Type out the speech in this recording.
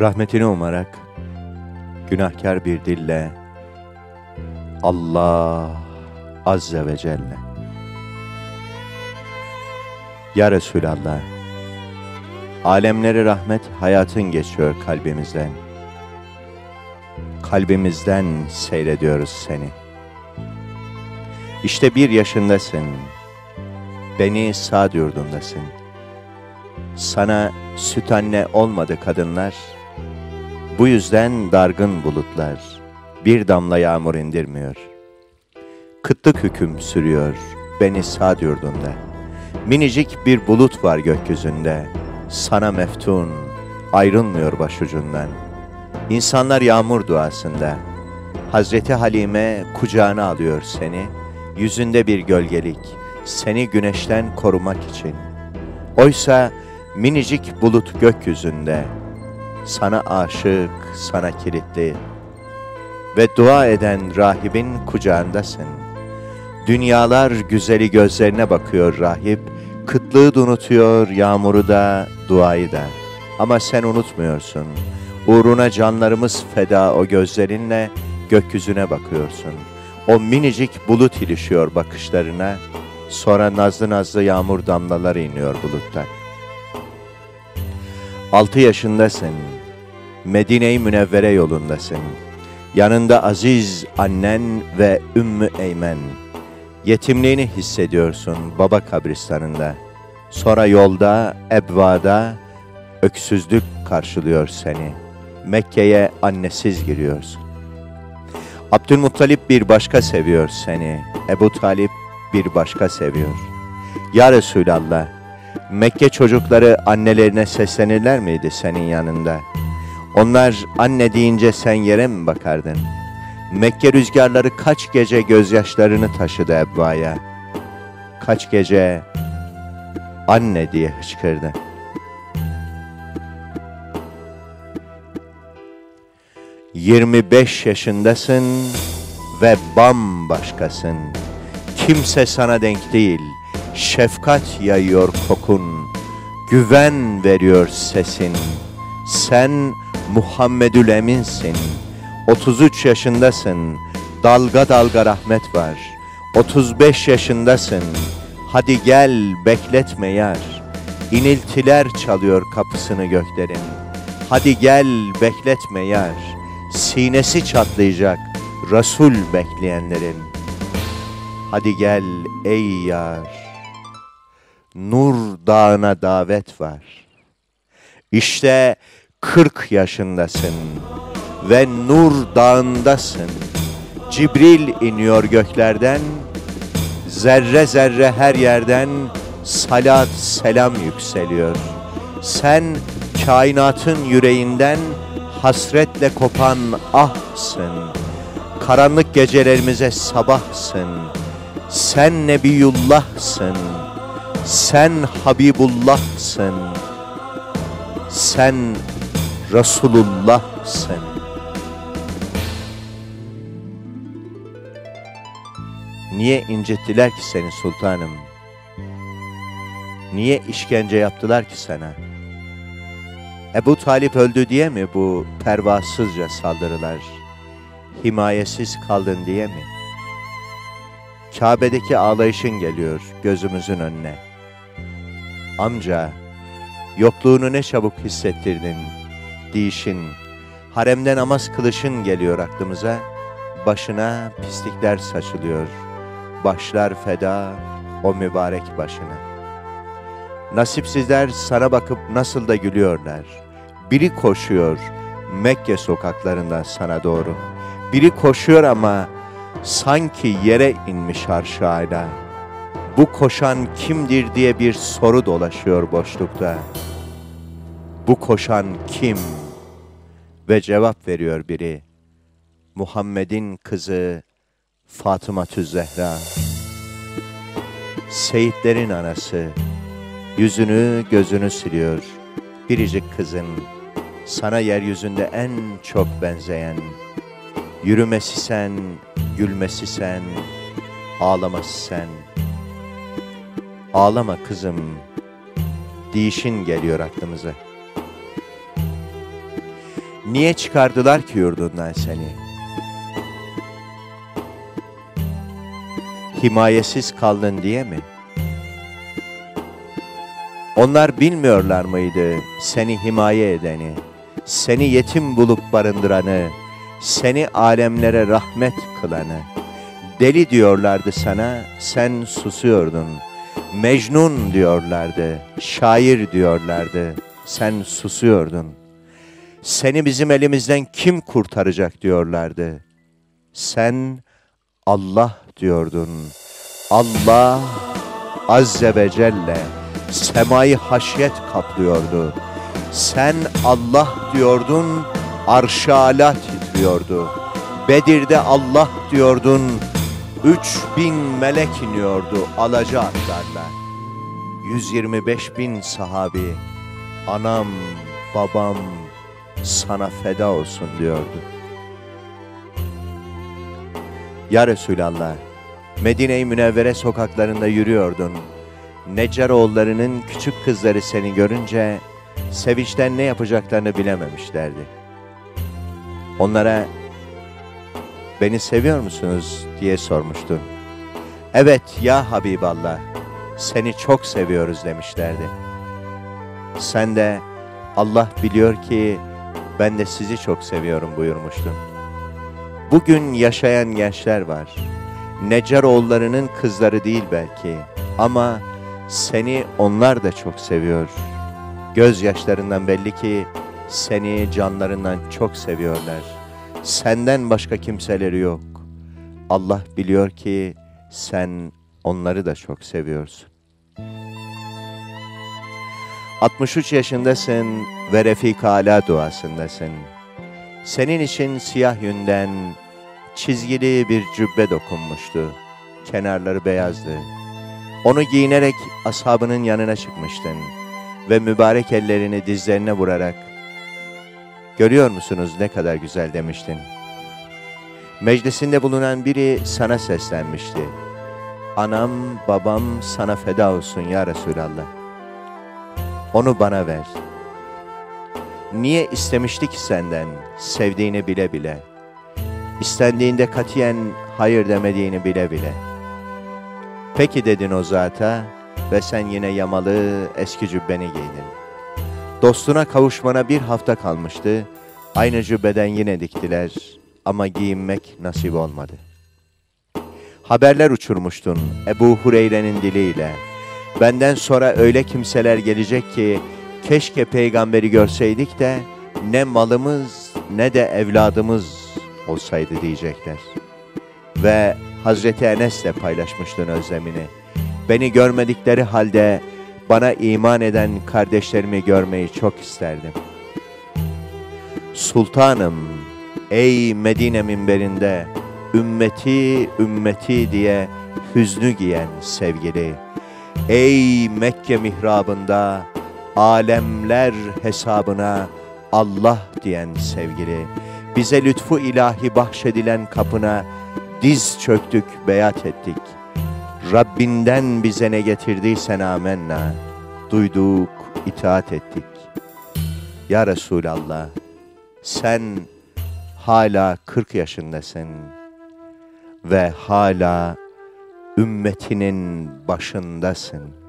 Rahmetini umarak günahkar bir dille Allah Azze ve Celle. Ya Resulallah Alemlere rahmet hayatın geçiyor kalbimizden. Kalbimizden seyrediyoruz seni. İşte bir yaşındasın Beni sağ yurdundasın. Sana süt anne olmadı kadınlar bu yüzden dargın bulutlar bir damla yağmur indirmiyor. Kıtlık hüküm sürüyor beni sağ yurdunda. Minicik bir bulut var gökyüzünde. Sana meftun, ayrılmıyor başucundan. İnsanlar yağmur duasında. Hazreti Halime kucağına alıyor seni. Yüzünde bir gölgelik, seni güneşten korumak için. Oysa minicik bulut gökyüzünde sana aşık, sana kilitli ve dua eden rahibin kucağındasın. Dünyalar güzeli gözlerine bakıyor rahip, kıtlığı da unutuyor, yağmuru da, duayı da. Ama sen unutmuyorsun. Uğruna canlarımız feda o gözlerinle gökyüzüne bakıyorsun. O minicik bulut ilişiyor bakışlarına, sonra nazlı nazlı yağmur damlaları iniyor buluttan. Altı yaşındasın, Medine-i Münevvere yolundasın. Yanında aziz annen ve Ümmü Eymen. Yetimliğini hissediyorsun baba kabristanında. Sonra yolda, ebvada öksüzlük karşılıyor seni. Mekke'ye annesiz giriyorsun. Abdülmuttalip bir başka seviyor seni. Ebu Talip bir başka seviyor. Ya Resulallah, Mekke çocukları annelerine seslenirler miydi senin yanında? Onlar anne deyince sen yere mi bakardın? Mekke rüzgarları kaç gece gözyaşlarını taşıdı Ebba'ya. Kaç gece anne diye hıçkırdı. Yirmi beş yaşındasın ve bambaşkasın. Kimse sana denk değil. Şefkat yayıyor kokun. Güven veriyor sesin. Sen Muhammedül Eminsin. 33 yaşındasın. Dalga dalga rahmet var. 35 yaşındasın. Hadi gel bekletme yar. İniltiler çalıyor kapısını göklerin. Hadi gel bekletme yar. Sinesi çatlayacak Resul bekleyenlerin. Hadi gel ey yar. Nur dağına davet var. İşte 40 yaşındasın ve Nur dağındasın. Cibril iniyor göklerden, zerre zerre her yerden salat selam yükseliyor. Sen kainatın yüreğinden hasretle kopan ahsın. Karanlık gecelerimize sabahsın. Sen Nebiyullah'sın. Sen Habibullah'sın. Sen Resulullah'sın. Niye incittiler ki seni sultanım? Niye işkence yaptılar ki sana? Ebu Talip öldü diye mi bu pervasızca saldırılar? Himayesiz kaldın diye mi? Kabe'deki ağlayışın geliyor gözümüzün önüne. Amca, yokluğunu ne çabuk hissettirdin, dişin, haremde namaz kılışın geliyor aklımıza, başına pislikler saçılıyor, başlar feda o mübarek başına. Nasipsizler sana bakıp nasıl da gülüyorlar. Biri koşuyor Mekke sokaklarından sana doğru. Biri koşuyor ama sanki yere inmiş arşayla. Bu koşan kimdir diye bir soru dolaşıyor boşlukta. Bu koşan kim? Ve cevap veriyor biri. Muhammed'in kızı Fatıma Zehra. Seyitlerin anası. Yüzünü gözünü siliyor. Biricik kızın sana yeryüzünde en çok benzeyen. Yürümesi sen, gülmesi sen, ağlaması sen. Ağlama kızım, dişin geliyor aklımıza. Niye çıkardılar ki yurdundan seni? Himayesiz kaldın diye mi? Onlar bilmiyorlar mıydı seni himaye edeni, seni yetim bulup barındıranı, seni alemlere rahmet kılanı? Deli diyorlardı sana, sen susuyordun. Mecnun diyorlardı, şair diyorlardı, sen susuyordun. Seni bizim elimizden kim kurtaracak diyorlardı. Sen Allah diyordun. Allah Azze ve Celle semayı haşyet kaplıyordu. Sen Allah diyordun, arş-ı ala titriyordu. Bedir'de Allah diyordun, üç bin melek iniyordu alaca atlarla. 125 bin sahabi, anam, babam sana feda olsun diyordu. Ya Resulallah, Medine-i Münevvere sokaklarında yürüyordun. Neccaroğullarının küçük kızları seni görünce sevinçten ne yapacaklarını bilememişlerdi. Onlara beni seviyor musunuz diye sormuştun. Evet ya Habiballah seni çok seviyoruz demişlerdi. Sen de Allah biliyor ki ben de sizi çok seviyorum buyurmuştun. Bugün yaşayan gençler var. Neccaroğullarının kızları değil belki ama seni onlar da çok seviyor. Gözyaşlarından belli ki seni canlarından çok seviyorlar. Senden başka kimseleri yok. Allah biliyor ki sen onları da çok seviyorsun. 63 yaşındasın ve Refika Ala duasındasın. Senin için siyah yünden çizgili bir cübbe dokunmuştu. Kenarları beyazdı. Onu giyinerek ashabının yanına çıkmıştın ve mübarek ellerini dizlerine vurarak Görüyor musunuz ne kadar güzel demiştin. Meclisinde bulunan biri sana seslenmişti. Anam, babam sana feda olsun ya Resulallah. Onu bana ver. Niye istemişti ki senden, sevdiğini bile bile? İstendiğinde katiyen hayır demediğini bile bile. Peki dedin o zata ve sen yine yamalı eski cübbeni giydin. Dostuna kavuşmana bir hafta kalmıştı. Aynı cübbeden yine diktiler ama giyinmek nasip olmadı. Haberler uçurmuştun Ebu Hureyre'nin diliyle. Benden sonra öyle kimseler gelecek ki keşke peygamberi görseydik de ne malımız ne de evladımız olsaydı diyecekler. Ve Hazreti Enes'le paylaşmıştın özlemini. Beni görmedikleri halde bana iman eden kardeşlerimi görmeyi çok isterdim. Sultanım, ey Medine minberinde, ümmeti, ümmeti diye hüznü giyen sevgili, ey Mekke mihrabında, alemler hesabına Allah diyen sevgili, bize lütfu ilahi bahşedilen kapına diz çöktük, beyat ettik.'' Rabbinden bize ne getirdiysen amenna. Duyduk, itaat ettik. Ya Resulallah, sen hala 40 yaşındasın ve hala ümmetinin başındasın.''